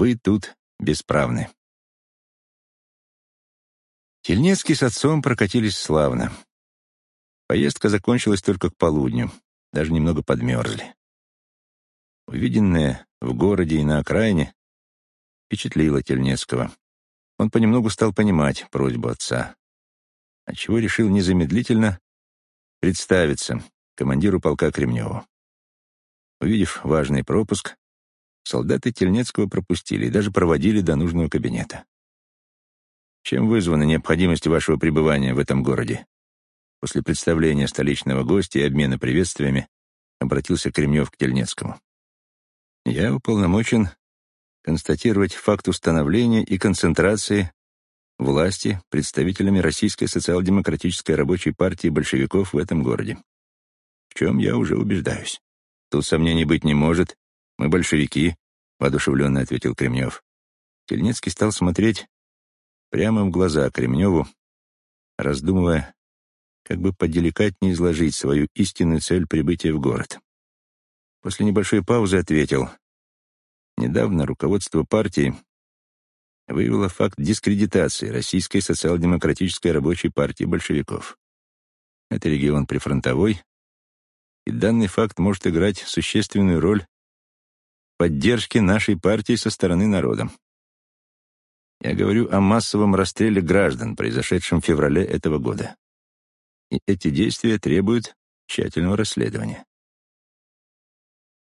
Вы тут бесправны. Тельнецкий с отцом прокатились славно. Поездка закончилась только к полудню, даже немного подмерзли. Увиденное в городе и на окраине впечатлило Тельнецкого. Он понемногу стал понимать просьбу отца, отчего решил незамедлительно представиться командиру полка Кремневу. Увидев важный пропуск, солдаты Тельнецкого пропустили и даже проводили до нужного кабинета. Чем вызвана необходимость вашего пребывания в этом городе? После представления столичного гостя и обмена приветствиями обратился Кремнев к Тельнецкому. Я уполномочен констатировать факт установления и концентрации власти представителями Российской социал-демократической рабочей партии большевиков в этом городе. В чем я уже убеждаюсь. Тут сомнений быть не может. Мы большевики, — воодушевленно ответил Кремнев. Тельнецкий стал смотреть прямо в глаза Кремневу, раздумывая, как бы поделикатнее изложить свою истинную цель прибытия в город. После небольшой паузы ответил. Недавно руководство партии выявило факт дискредитации Российской социал-демократической рабочей партии большевиков. Это регион прифронтовой, и данный факт может играть существенную роль в поддержке нашей партии со стороны народа. Я говорю о массовом расстреле граждан, произошедшем в феврале этого года. И эти действия требуют тщательного расследования.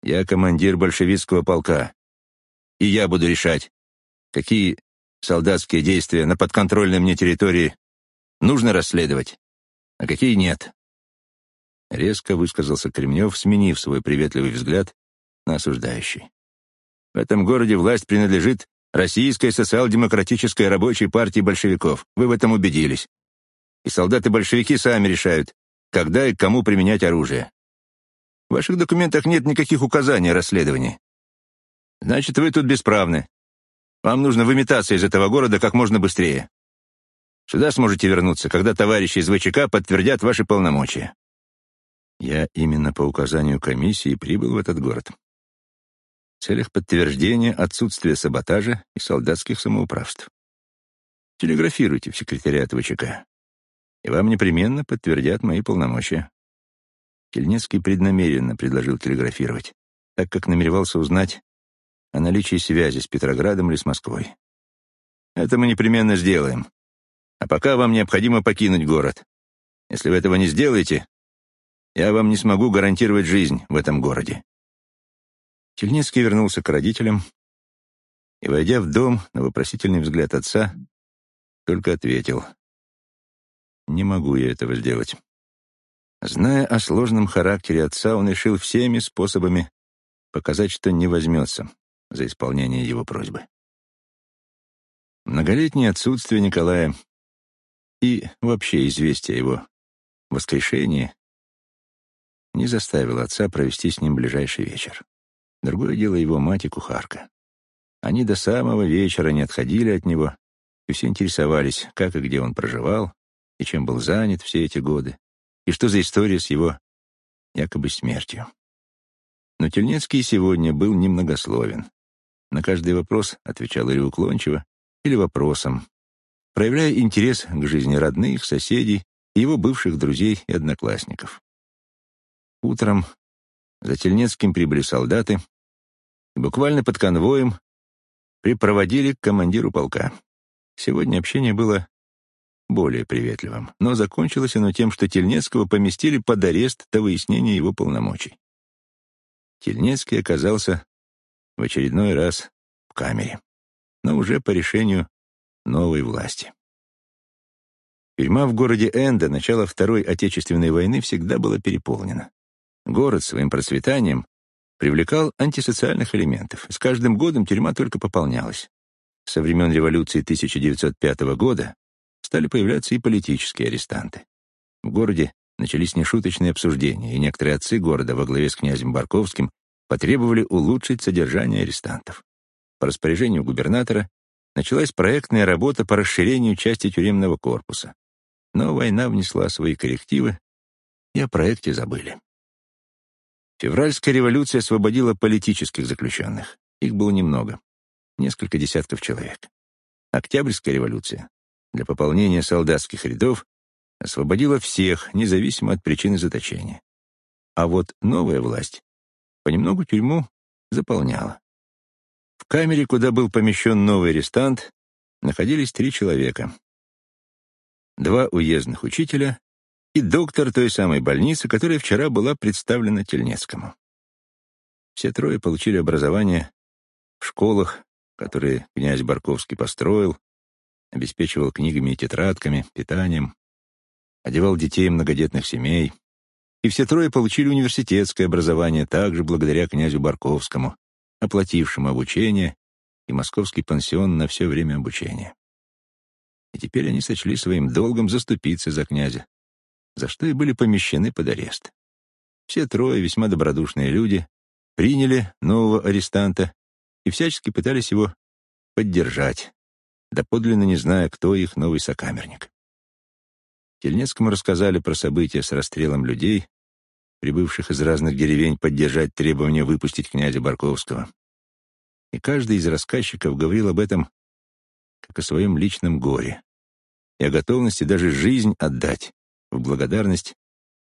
Я командир большевистского полка, и я буду решать, какие солдатские действия на подконтрольной мне территории нужно расследовать, а какие нет. Резко высказался Кремнев, сменив свой приветливый взгляд на осуждающий. В этом городе власть принадлежит Российской социал-демократической рабочей партии большевиков. Вы в этом убедились. И солдаты-большевики сами решают, когда и кому применять оружие. В ваших документах нет никаких указаний о расследовании. Значит, вы тут бесправны. Вам нужно выметаться из этого города как можно быстрее. Сюда сможете вернуться, когда товарищи из ВЧК подтвердят ваши полномочия. Я именно по указанию комиссии прибыл в этот город. В целях подтверждения отсутствия саботажа и солдатских самоуправств. Телеграфируйте в секретариат ВЧК, и вам непременно подтвердят мои полномочия. Кельнецкий преднамеренно предложил телеграфировать, так как намеревался узнать, о наличии связи с Петроградом или с Москвой. Это мы непременно сделаем. А пока вам необходимо покинуть город. Если вы этого не сделаете, я вам не смогу гарантировать жизнь в этом городе. Тельницкий вернулся к родителям и, войдя в дом на вопросительный взгляд отца, только ответил. «Не могу я этого сделать». Зная о сложном характере отца, он решил всеми способами показать, что не возьмется за исполнение его просьбы. Многолетнее отсутствие Николая и вообще известие его воскрешении не заставило отца провести с ним ближайший вечер. Другое дело его мать и кухарка. Они до самого вечера не отходили от него и все интересовались, как и где он проживал, и чем был занят все эти годы, и что за история с его якобы смертью. Но Тельнецкий сегодня был немногословен. На каждый вопрос отвечал или уклончиво, или вопросом, проявляя интерес к жизни родных, соседей и его бывших друзей и одноклассников. Утром за Тельнецким прибыли солдаты и буквально под конвоем припроводили к командиру полка. Сегодня общение было более приветливым, но закончилось оно тем, что Тельнецкого поместили под арест до выяснения его полномочий. Тельнецкий оказался в очередной раз в камере, но уже по решению новой власти. Тюрьма в городе Энда начала Второй Отечественной войны всегда была переполнена. Город своим процветанием привлекал антисоциальных элементов. С каждым годом тюрьма только пополнялась. Со времен революции 1905 года стали появляться и политические арестанты. В городе начались нешуточные обсуждения, и некоторые отцы города во главе с князем Барковским потребовали улучшить содержание арестантов. По распоряжению губернатора началась проектная работа по расширению части тюремного корпуса. Но война внесла свои коррективы, и о проекте забыли. Февральская революция освободила политических заключенных. Их было немного. несколько десятков человек. Октябрьская революция для пополнения солдатских рядов освободила всех, независимо от причины заточения. А вот новая власть понемногу тюрьму заполняла. В камере, куда был помещен новый арестант, находились три человека. Два уездных учителя и доктор той самой больницы, которая вчера была представлена Тельнецкому. Все трое получили образование в школах, которые князь Барковский построил, обеспечивал книгами и тетрадками, питанием, одевал детей многодетных семей. И все трое получили университетское образование также благодаря князю Барковскому, оплатившему обучение и московский пансион на все время обучения. И теперь они сочли своим долгом заступиться за князя, за что и были помещены под арест. Все трое, весьма добродушные люди, приняли нового арестанта и всячески пытались его поддержать, доподлинно не зная, кто их новый сокамерник. Тельнецкому рассказали про события с расстрелом людей, прибывших из разных деревень поддержать требования выпустить князя Барковского. И каждый из рассказчиков говорил об этом как о своем личном горе и о готовности даже жизнь отдать в благодарность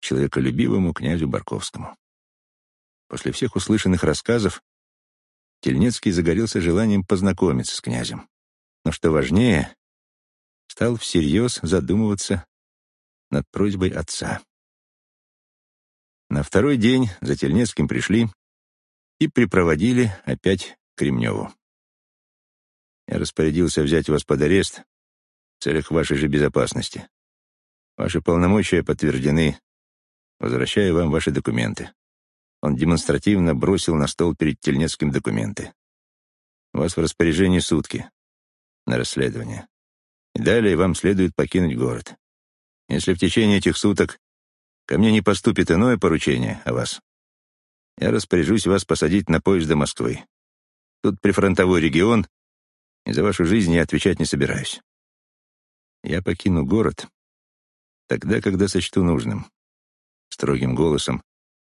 человеколюбивому князю Барковскому. После всех услышанных рассказов Тельнецкий загорелся желанием познакомиться с князем. Но что важнее, стал всерьез задумываться над просьбой отца. На второй день за Тельнецким пришли и припроводили опять Кремневу. Я распорядился взять вас под арест в целях вашей же безопасности. Ваши полномочия подтверждены. Возвращаю вам ваши документы. Он демонстративно бросил на стол перед Тельнецким документы. У вас в распоряжении сутки на расследование. И далее вам следует покинуть город. Если в течение этих суток ко мне не поступит иное поручение о вас, я распоряжусь вас посадить на поезд до Москвы. Тут прифронтовой регион, и за вашу жизнь я отвечать не собираюсь. Я покину город тогда, когда сочту нужным. Строгим голосом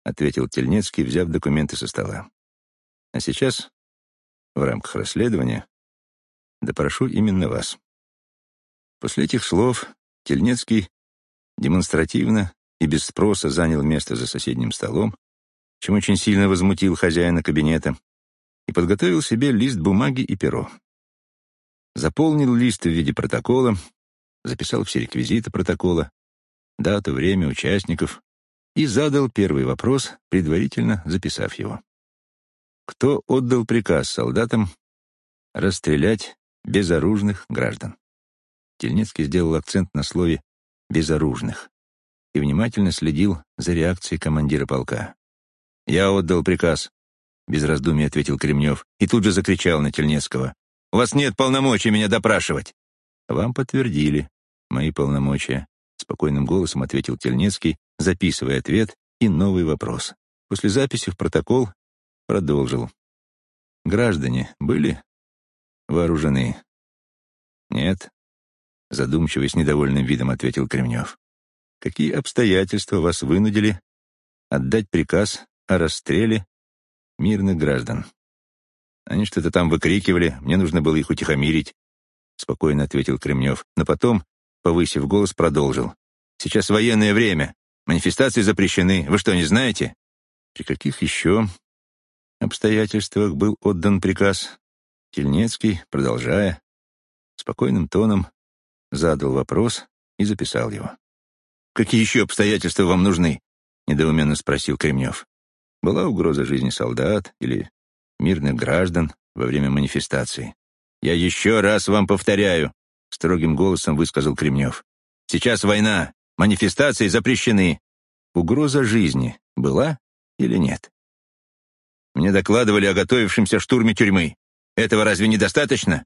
ответил Тельнецкий, взяв документы со стола. А сейчас, в рамках расследования, допрошу именно вас. После этих слов Тельнецкий демонстративно и без спроса занял место за соседним столом, чем очень сильно возмутил хозяина кабинета, и подготовил себе лист бумаги и перо. Заполнил лист в виде протокола, записал все реквизиты протокола, дату, время, участников и задал первый вопрос, предварительно записав его. Кто отдал приказ солдатам расстрелять безоружных граждан? Тельнецкий сделал акцент на слове «безоружных» и внимательно следил за реакцией командира полка. «Я отдал приказ», — без раздумий ответил Кремнев и тут же закричал на Тельнецкого. «У вас нет полномочий меня допрашивать». «Вам подтвердили мои полномочия», спокойным голосом ответил Тельнецкий, записывая ответ и новый вопрос. После записи в протокол продолжил. Граждане были вооружены? Нет. Задумчиво и с недовольным видом ответил Кремнев. Какие обстоятельства вас вынудили отдать приказ о расстреле мирных граждан? Они что-то там выкрикивали, мне нужно было их утихомирить, спокойно ответил Кремнев, но потом, повысив голос, продолжил. Сейчас военное время. Манифестации запрещены. Вы что, не знаете? При каких еще обстоятельствах был отдан приказ? Тельнецкий, продолжая, спокойным тоном задал вопрос и записал его. «Какие еще обстоятельства вам нужны?» — недоуменно спросил Кремнев. Была угроза жизни солдат или мирных граждан во время манифестации. «Я еще раз вам повторяю», — строгим голосом высказал Кремнев. «Сейчас война. Манифестации запрещены. Угроза жизни была или нет? Мне докладывали о готовившемся штурме тюрьмы. Этого разве недостаточно?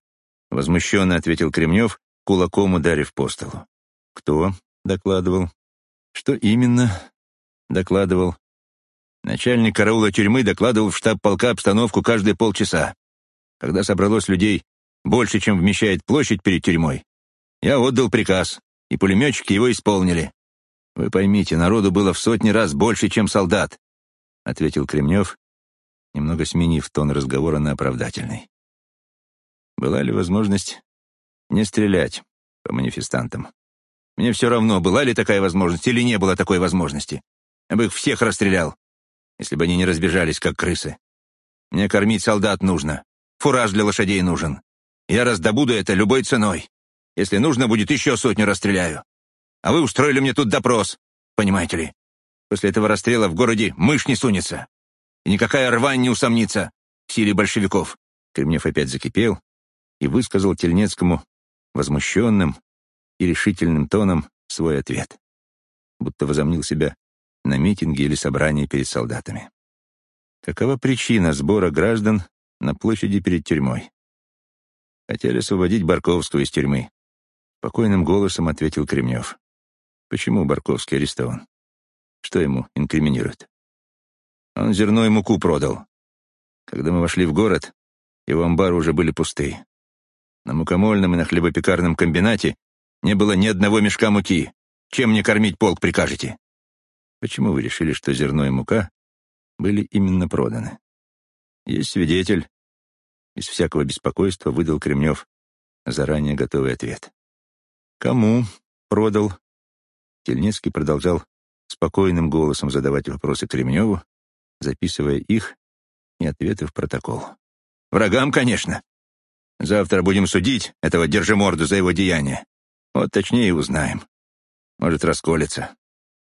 Возмущенно ответил Кремнев, кулаком ударив по столу. Кто докладывал? Что именно докладывал? Начальник караула тюрьмы докладывал в штаб полка обстановку каждые полчаса. Когда собралось людей больше, чем вмещает площадь перед тюрьмой, я отдал приказ и пулеметчики его исполнили. Вы поймите, народу было в сотни раз больше, чем солдат, ответил Кремнев, немного сменив тон разговора на оправдательный. Была ли возможность не стрелять по манифестантам? Мне все равно, была ли такая возможность или не было такой возможности. Я бы их всех расстрелял, если бы они не разбежались, как крысы. Мне кормить солдат нужно, фураж для лошадей нужен. Я раздобуду это любой ценой. Если нужно будет, еще сотню расстреляю. А вы устроили мне тут допрос, понимаете ли. После этого расстрела в городе мышь не сунется. И никакая рвань не усомнится в силе большевиков. Кремнев опять закипел и высказал Тельнецкому возмущенным и решительным тоном свой ответ, будто возомнил себя на митинге или собрании перед солдатами. Какова причина сбора граждан на площади перед тюрьмой? Хотели освободить Барковского из тюрьмы. Спокойным голосом ответил Кремнев. Почему Барковский арестован? Что ему инкриминируют? Он зерно и муку продал. Когда мы вошли в город, его амбары уже были пусты. На мукомольном и на хлебопекарном комбинате не было ни одного мешка муки. Чем мне кормить полк прикажете? Почему вы решили, что зерно и мука были именно проданы? Есть свидетель. Из всякого беспокойства выдал Кремнев заранее готовый ответ. Кому продал? Тельнецкий продолжал спокойным голосом задавать вопросы Кремневу, записывая их и ответы в протокол. «Врагам, конечно. Завтра будем судить этого держиморду за его деяния. Вот точнее узнаем. Может, расколется.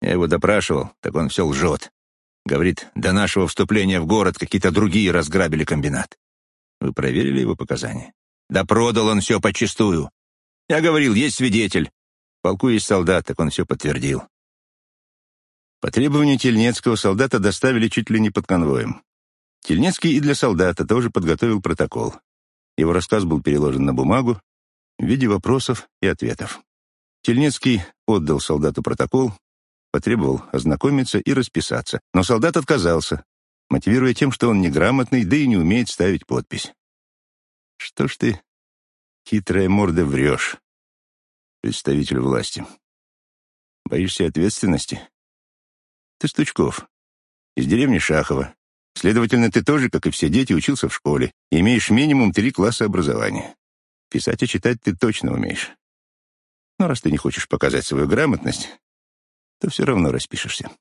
Я его допрашивал, так он все лжет. Говорит, до нашего вступления в город какие-то другие разграбили комбинат. Вы проверили его показания? Да продал он все почистую. Я говорил, есть свидетель. В полку есть солдат, так он все подтвердил. По требованию Тельнецкого солдата доставили чуть ли не под конвоем. Тельнецкий и для солдата тоже подготовил протокол. Его рассказ был переложен на бумагу, в виде вопросов и ответов. Тельнецкий отдал солдату протокол, потребовал ознакомиться и расписаться, но солдат отказался, мотивируя тем, что он неграмотный, да и не умеет ставить подпись. «Что ж ты, хитрая морда, врешь, представитель власти? Боишься ответственности? Ты Стучков, из деревни Шахова. Следовательно, ты тоже, как и все дети, учился в школе имеешь минимум три класса образования. Писать и читать ты точно умеешь. Но раз ты не хочешь показать свою грамотность, то все равно распишешься.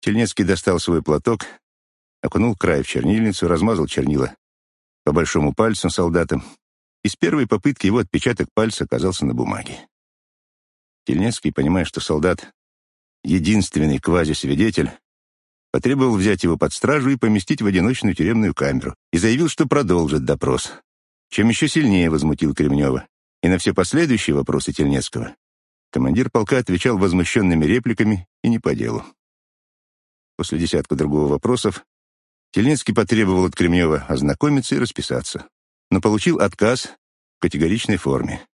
Тельнецкий достал свой платок, окунул край в чернильницу, размазал чернила по большому пальцу солдата, и с первой попытки его отпечаток пальца оказался на бумаге. Тельнецкий, понимая, что солдат — единственный квазисвидетель, потребовал взять его под стражу и поместить в одиночную тюремную камеру, и заявил, что продолжит допрос, чем еще сильнее возмутил Кремнева. И на все последующие вопросы Тельнецкого командир полка отвечал возмущенными репликами и не по делу. После десятка другого вопросов Тельнецкий потребовал от Кремнева ознакомиться и расписаться, но получил отказ в категоричной форме.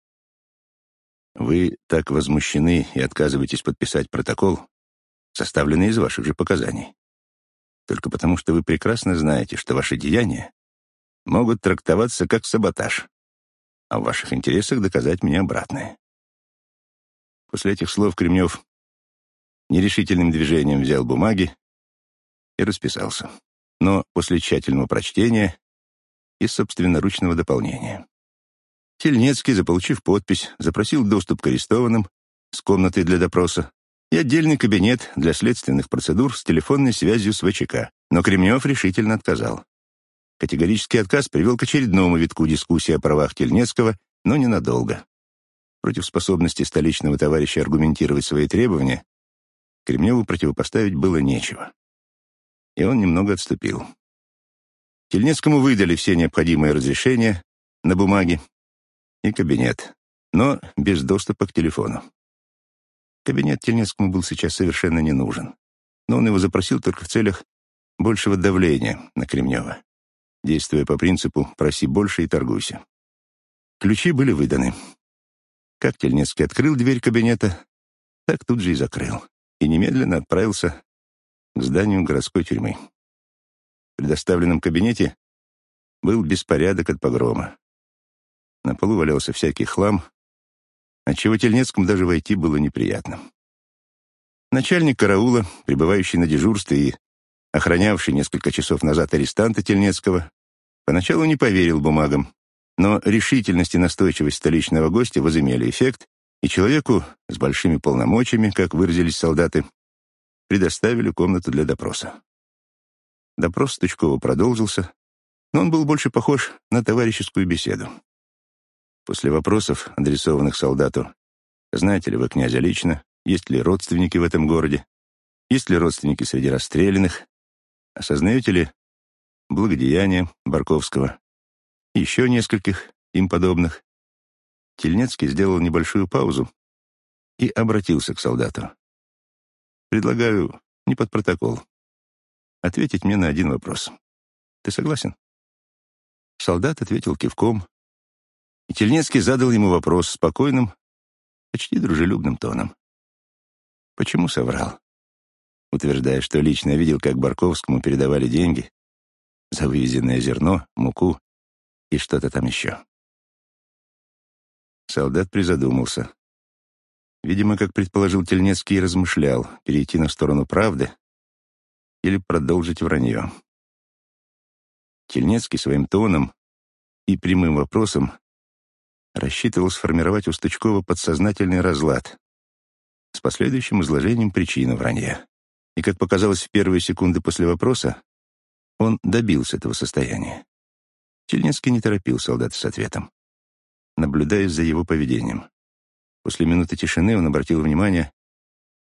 Вы так возмущены и отказываетесь подписать протокол, составленный из ваших же показаний, только потому что вы прекрасно знаете, что ваши деяния могут трактоваться как саботаж, а в ваших интересах доказать мне обратное. После этих слов Кремнев нерешительным движением взял бумаги и расписался, но после тщательного прочтения и собственноручного дополнения. Тельнецкий, заполучив подпись, запросил доступ к арестованным с комнатой для допроса и отдельный кабинет для следственных процедур с телефонной связью с ВЧК, но Кремнев решительно отказал. Категорический отказ привел к очередному витку дискуссии о правах Тельнецкого, но ненадолго. Против способности столичного товарища аргументировать свои требования Кремневу противопоставить было нечего. И он немного отступил. Тельнецкому выдали все необходимые разрешения на бумаге и кабинет, но без доступа к телефону. Кабинет Тельнецкому был сейчас совершенно не нужен, но он его запросил только в целях большего давления на Кремнева действуя по принципу «проси больше и торгуйся». Ключи были выданы. Как Тельнецкий открыл дверь кабинета, так тут же и закрыл, и немедленно отправился к зданию городской тюрьмы. В предоставленном кабинете был беспорядок от погрома. На полу валялся всякий хлам, отчего Тельнецкому даже войти было неприятно. Начальник караула, пребывающий на дежурстве и охранявший несколько часов назад арестанта Тельнецкого, поначалу не поверил бумагам Но решительность и настойчивость столичного гостя возымели эффект, и человеку с большими полномочиями, как выразились солдаты, предоставили комнату для допроса. Допрос Стучкова продолжился, но он был больше похож на товарищескую беседу. После вопросов, адресованных солдату, знаете ли вы князя лично, есть ли родственники в этом городе, есть ли родственники среди расстрелянных, осознаете ли благодеяния Барковского, еще нескольких им подобных, Тельнецкий сделал небольшую паузу и обратился к солдату. «Предлагаю не под протокол. Ответить мне на один вопрос. Ты согласен?» Солдат ответил кивком, и Тельнецкий задал ему вопрос спокойным, почти дружелюбным тоном. «Почему соврал?» Утверждая, что лично видел, как Барковскому передавали деньги за вывезенное зерно, муку и что-то там еще. Солдат призадумался. Видимо, как предположил Тельнецкий, размышлял, перейти на сторону правды или продолжить вранье. Тельнецкий своим тоном и прямым вопросом рассчитывал сформировать у Стучкова подсознательный разлад с последующим изложением причины вранья. И, как показалось в первые секунды после вопроса, он добился этого состояния. Тельнецкий не торопил солдата с ответом наблюдая за его поведением. После минуты тишины он обратил внимание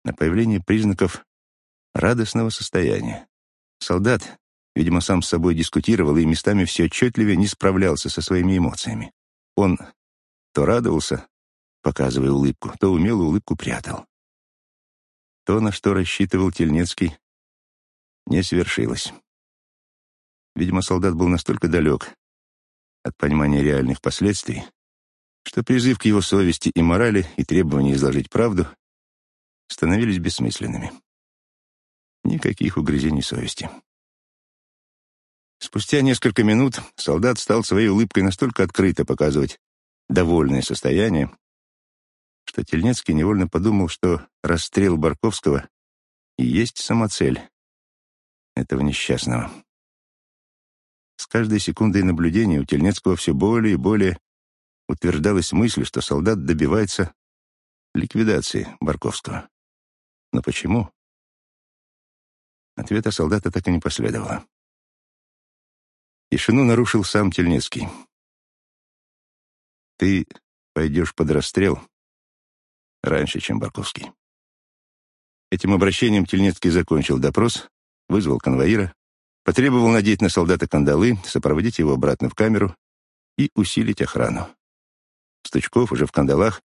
на появление признаков радостного состояния. Солдат, видимо, сам с собой дискутировал и местами все отчетливее не справлялся со своими эмоциями. Он то радовался, показывая улыбку, то умело улыбку прятал. То, на что рассчитывал Тельнецкий, не свершилось. Видимо, солдат был настолько далек от понимания реальных последствий, что призыв к его совести и морали и требование изложить правду становились бессмысленными. Никаких угрызений совести. Спустя несколько минут солдат стал своей улыбкой настолько открыто показывать довольное состояние, что Тельнецкий невольно подумал, что расстрел Барковского и есть самоцель этого несчастного. С каждой секундой наблюдения у Тельнецкого все более и более утверждалась мысль, что солдат добивается ликвидации Барковского. Но почему? Ответа солдата так и не последовало. Тишину нарушил сам Тельнецкий. «Ты пойдешь под расстрел раньше, чем Барковский». Этим обращением Тельнецкий закончил допрос, вызвал конвоира, потребовал надеть на солдата кандалы, сопроводить его обратно в камеру и усилить охрану. Стучков уже в кандалах,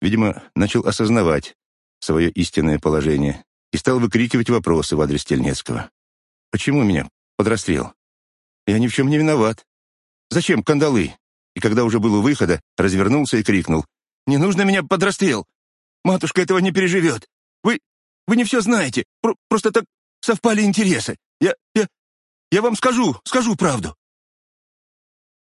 видимо, начал осознавать свое истинное положение и стал выкрикивать вопросы в адрес Тельнецкого. «Почему меня под? Я ни в чем не виноват. Зачем кандалы?» И когда уже был у выхода, развернулся и крикнул. «Не нужно меня под! Матушка этого не переживет! Вы... вы не все знаете! Про просто так совпали интересы! Я... я... я вам скажу, скажу правду!»